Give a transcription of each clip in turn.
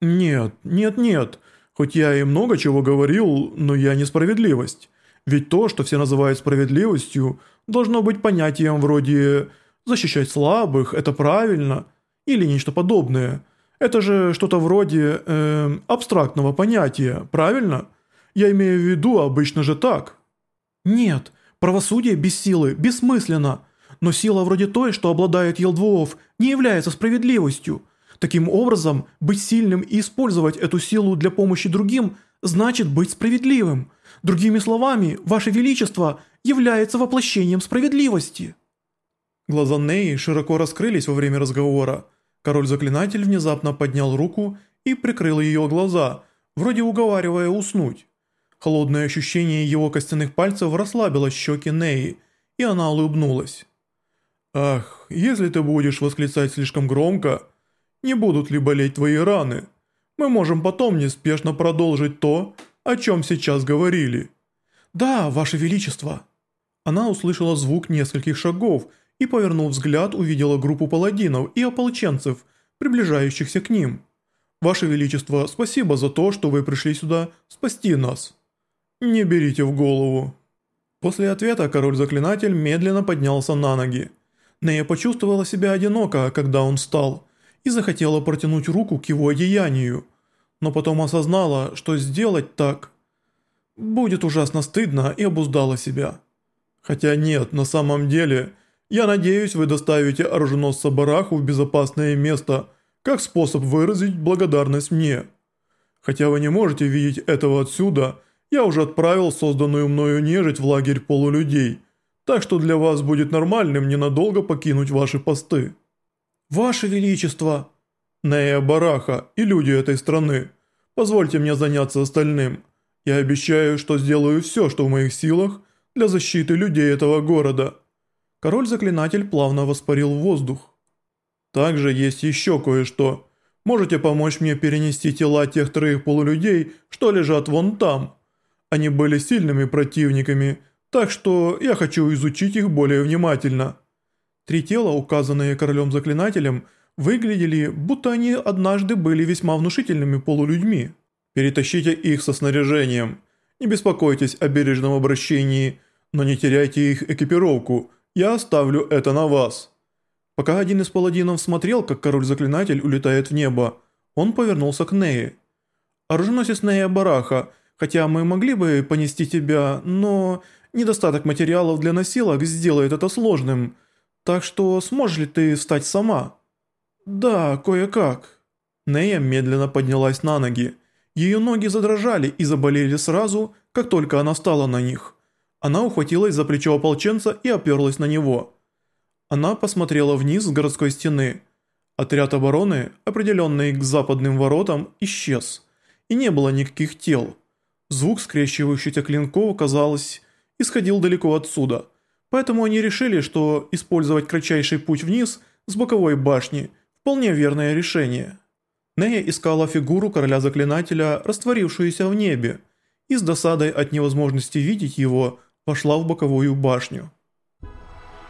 «Нет, нет, нет. Хоть я и много чего говорил, но я не справедливость. Ведь то, что все называют справедливостью, должно быть понятием вроде «защищать слабых» – это правильно, или нечто подобное. Это же что-то вроде э, абстрактного понятия, правильно? Я имею в виду обычно же так. Нет, правосудие без силы бессмысленно, но сила вроде той, что обладает Елдвоов, не является справедливостью. Таким образом, быть сильным и использовать эту силу для помощи другим значит быть справедливым. Другими словами, Ваше Величество является воплощением справедливости. Глаза Неи широко раскрылись во время разговора. Король-заклинатель внезапно поднял руку и прикрыл ее глаза, вроде уговаривая уснуть. Холодное ощущение его костяных пальцев расслабило щеки Неи, и она улыбнулась. «Ах, если ты будешь восклицать слишком громко, не будут ли болеть твои раны? Мы можем потом неспешно продолжить то, о чем сейчас говорили». «Да, Ваше Величество». Она услышала звук нескольких шагов и, повернув взгляд, увидела группу паладинов и ополченцев, приближающихся к ним. «Ваше Величество, спасибо за то, что вы пришли сюда спасти нас». «Не берите в голову». После ответа король-заклинатель медленно поднялся на ноги. Нея почувствовала себя одиноко, когда он встал, и захотела протянуть руку к его одеянию, но потом осознала, что сделать так будет ужасно стыдно и обуздала себя. Хотя нет, на самом деле, я надеюсь, вы доставите оруженосца Бараху в безопасное место, как способ выразить благодарность мне. Хотя вы не можете видеть этого отсюда, я уже отправил созданную мною нежить в лагерь полулюдей, так что для вас будет нормальным ненадолго покинуть ваши посты. Ваше Величество, Нея Бараха и люди этой страны, позвольте мне заняться остальным. Я обещаю, что сделаю все, что в моих силах для защиты людей этого города. Король-заклинатель плавно воспарил в воздух. Также есть еще кое-что. Можете помочь мне перенести тела тех троих полулюдей, что лежат вон там. Они были сильными противниками, так что я хочу изучить их более внимательно. Три тела, указанные королем-заклинателем, выглядели, будто они однажды были весьма внушительными полулюдьми. Перетащите их со снаряжением. Не беспокойтесь о бережном обращении, но не теряйте их экипировку, я оставлю это на вас». Пока один из паладинов смотрел, как король-заклинатель улетает в небо, он повернулся к Нее. «Оруженосец Нея Бараха, хотя мы могли бы понести тебя, но недостаток материалов для носилок сделает это сложным, так что сможешь ли ты встать сама?» «Да, кое-как». Нея медленно поднялась на ноги. Ее ноги задрожали и заболели сразу, как только она встала на них. Она ухватилась за плечо ополченца и оперлась на него. Она посмотрела вниз с городской стены. Отряд обороны, определенный к западным воротам, исчез. И не было никаких тел. Звук скрещивающихся клинков, казалось, исходил далеко отсюда. Поэтому они решили, что использовать кратчайший путь вниз с боковой башни – вполне верное решение. Нея искала фигуру короля-заклинателя, растворившуюся в небе, и с досадой от невозможности видеть его вошла в боковую башню.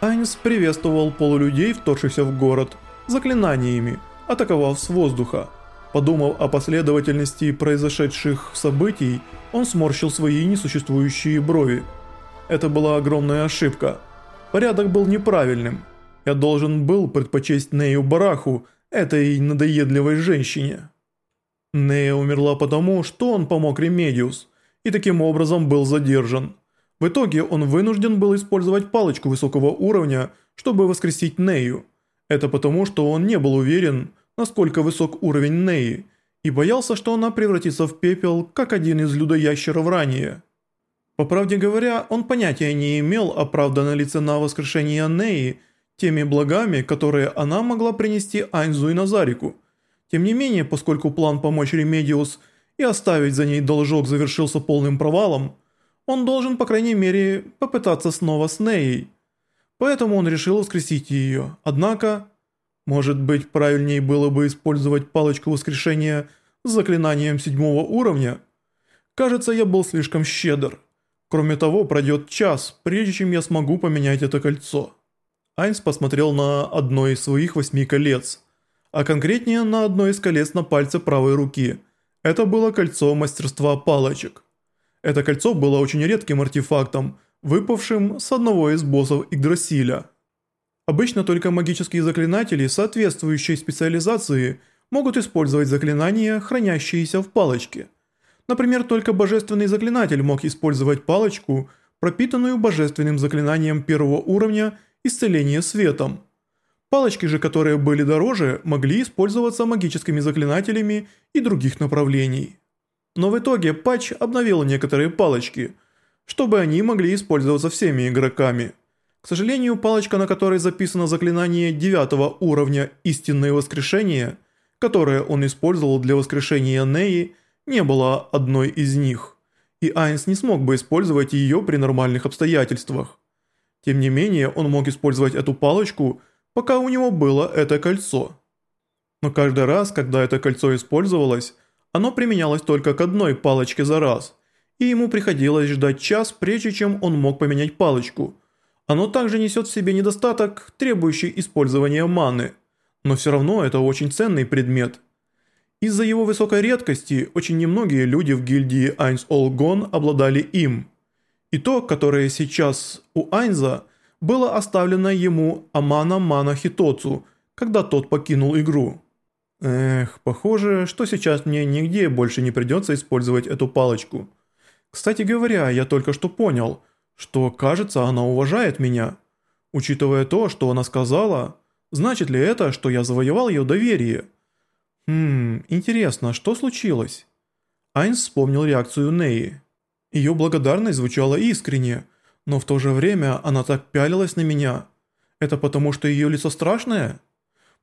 Айнс приветствовал полулюдей, вторгшихся в город, заклинаниями, атаковав с воздуха. Подумав о последовательности произошедших событий, он сморщил свои несуществующие брови. Это была огромная ошибка. Порядок был неправильным. Я должен был предпочесть Нею Бараху, этой надоедливой женщине. Нея умерла потому, что он помог Ремедиус, и таким образом был задержан. В итоге он вынужден был использовать палочку высокого уровня, чтобы воскресить Нею. Это потому, что он не был уверен, насколько высок уровень Неи, и боялся, что она превратится в пепел, как один из людоящеров ранее. По правде говоря, он понятия не имел, оправдана ли цена воскрешения Неи теми благами, которые она могла принести Айнзу и Назарику. Тем не менее, поскольку план помочь Ремедиус и оставить за ней должок завершился полным провалом, он должен, по крайней мере, попытаться снова с Неей. Поэтому он решил воскресить ее. Однако, может быть, правильнее было бы использовать палочку воскрешения с заклинанием седьмого уровня? Кажется, я был слишком щедр. Кроме того, пройдет час, прежде чем я смогу поменять это кольцо. Айнс посмотрел на одно из своих восьми колец. а конкретнее на одно из колец на пальце правой руки. Это было кольцо мастерства палочек. Это кольцо было очень редким артефактом, выпавшим с одного из боссов Игдрасиля. Обычно только магические заклинатели соответствующей специализации могут использовать заклинания, хранящиеся в палочке. Например, только божественный заклинатель мог использовать палочку, пропитанную божественным заклинанием первого уровня исцеления светом. Палочки же, которые были дороже, могли использоваться магическими заклинателями и других направлений. Но в итоге патч обновил некоторые палочки, чтобы они могли использоваться всеми игроками. К сожалению, палочка, на которой записано заклинание 9 уровня «Истинное воскрешение», которое он использовал для воскрешения Неи, не была одной из них, и Айнс не смог бы использовать ее при нормальных обстоятельствах. Тем не менее, он мог использовать эту палочку, пока у него было это кольцо. Но каждый раз, когда это кольцо использовалось, оно применялось только к одной палочке за раз, и ему приходилось ждать час, прежде чем он мог поменять палочку. Оно также несет в себе недостаток, требующий использования маны, но все равно это очень ценный предмет. Из-за его высокой редкости, очень немногие люди в гильдии Айнс Олгон обладали им. И то, которое сейчас у Айнза, было оставлено ему Амана Мана Хитоцу, когда тот покинул игру. Эх, похоже, что сейчас мне нигде больше не придется использовать эту палочку. Кстати говоря, я только что понял, что, кажется, она уважает меня. Учитывая то, что она сказала, значит ли это, что я завоевал ее доверие? Хм, интересно, что случилось? Айнс вспомнил реакцию Неи. Ее благодарность звучала искренне, но в то же время она так пялилась на меня. Это потому, что ее лицо страшное?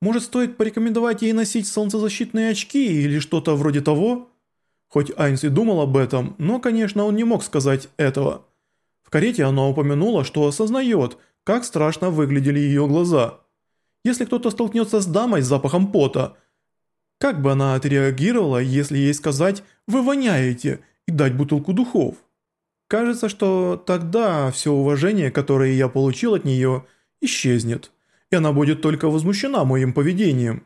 Может, стоит порекомендовать ей носить солнцезащитные очки или что-то вроде того? Хоть Айнс и думал об этом, но, конечно, он не мог сказать этого. В карете она упомянула, что осознает, как страшно выглядели ее глаза. Если кто-то столкнется с дамой с запахом пота, как бы она отреагировала, если ей сказать «вы воняете» и дать бутылку духов? Кажется, что тогда все уважение, которое я получил от нее, исчезнет и она будет только возмущена моим поведением.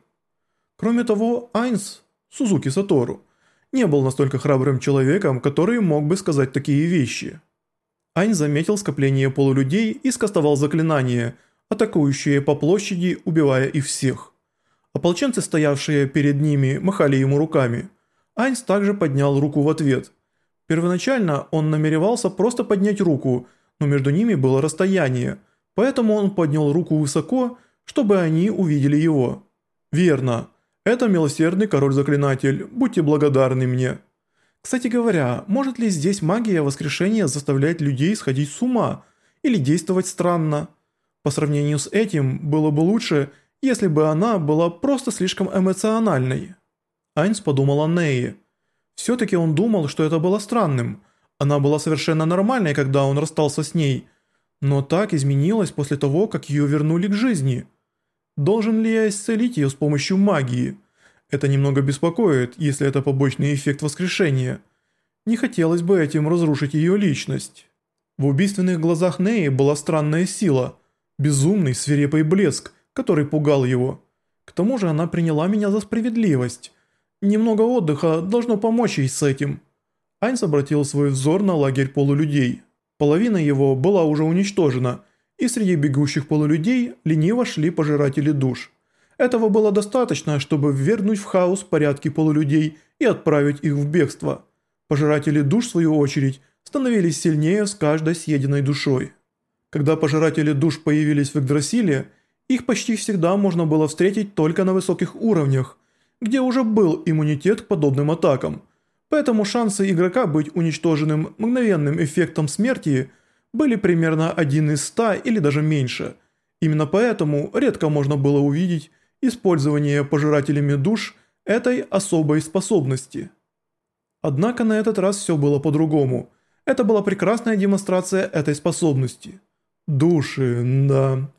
Кроме того, Айнс, Сузуки Сатору, не был настолько храбрым человеком, который мог бы сказать такие вещи. Айн заметил скопление полулюдей и скастовал заклинание, атакующее по площади, убивая их всех. Ополченцы, стоявшие перед ними, махали ему руками. Айнс также поднял руку в ответ. Первоначально он намеревался просто поднять руку, но между ними было расстояние – Поэтому он поднял руку высоко, чтобы они увидели его. «Верно. Это милосердный король-заклинатель. Будьте благодарны мне». Кстати говоря, может ли здесь магия воскрешения заставлять людей сходить с ума или действовать странно? По сравнению с этим, было бы лучше, если бы она была просто слишком эмоциональной. Айнс подумал о Нее. Все-таки он думал, что это было странным. Она была совершенно нормальной, когда он расстался с ней – но так изменилась после того, как ее вернули к жизни. Должен ли я исцелить ее с помощью магии? Это немного беспокоит, если это побочный эффект воскрешения. Не хотелось бы этим разрушить ее личность. В убийственных глазах Неи была странная сила, безумный свирепый блеск, который пугал его. К тому же она приняла меня за справедливость. Немного отдыха должно помочь ей с этим. Айнс обратил свой взор на лагерь полулюдей. Половина его была уже уничтожена, и среди бегущих полулюдей лениво шли пожиратели душ. Этого было достаточно, чтобы ввергнуть в хаос порядки полулюдей и отправить их в бегство. Пожиратели душ, в свою очередь, становились сильнее с каждой съеденной душой. Когда пожиратели душ появились в Игдрасиле, их почти всегда можно было встретить только на высоких уровнях, где уже был иммунитет к подобным атакам – Поэтому шансы игрока быть уничтоженным мгновенным эффектом смерти были примерно один из ста или даже меньше. Именно поэтому редко можно было увидеть использование пожирателями душ этой особой способности. Однако на этот раз все было по-другому. Это была прекрасная демонстрация этой способности. Души, да.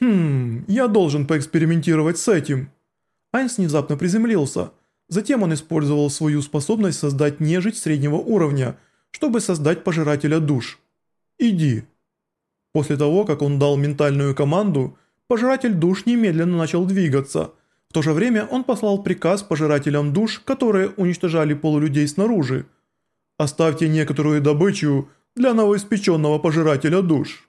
Хм, я должен поэкспериментировать с этим. Айнс внезапно приземлился – Затем он использовал свою способность создать нежить среднего уровня, чтобы создать пожирателя душ. «Иди». После того, как он дал ментальную команду, пожиратель душ немедленно начал двигаться, в то же время он послал приказ пожирателям душ, которые уничтожали полулюдей снаружи. «Оставьте некоторую добычу для новоиспеченного пожирателя душ».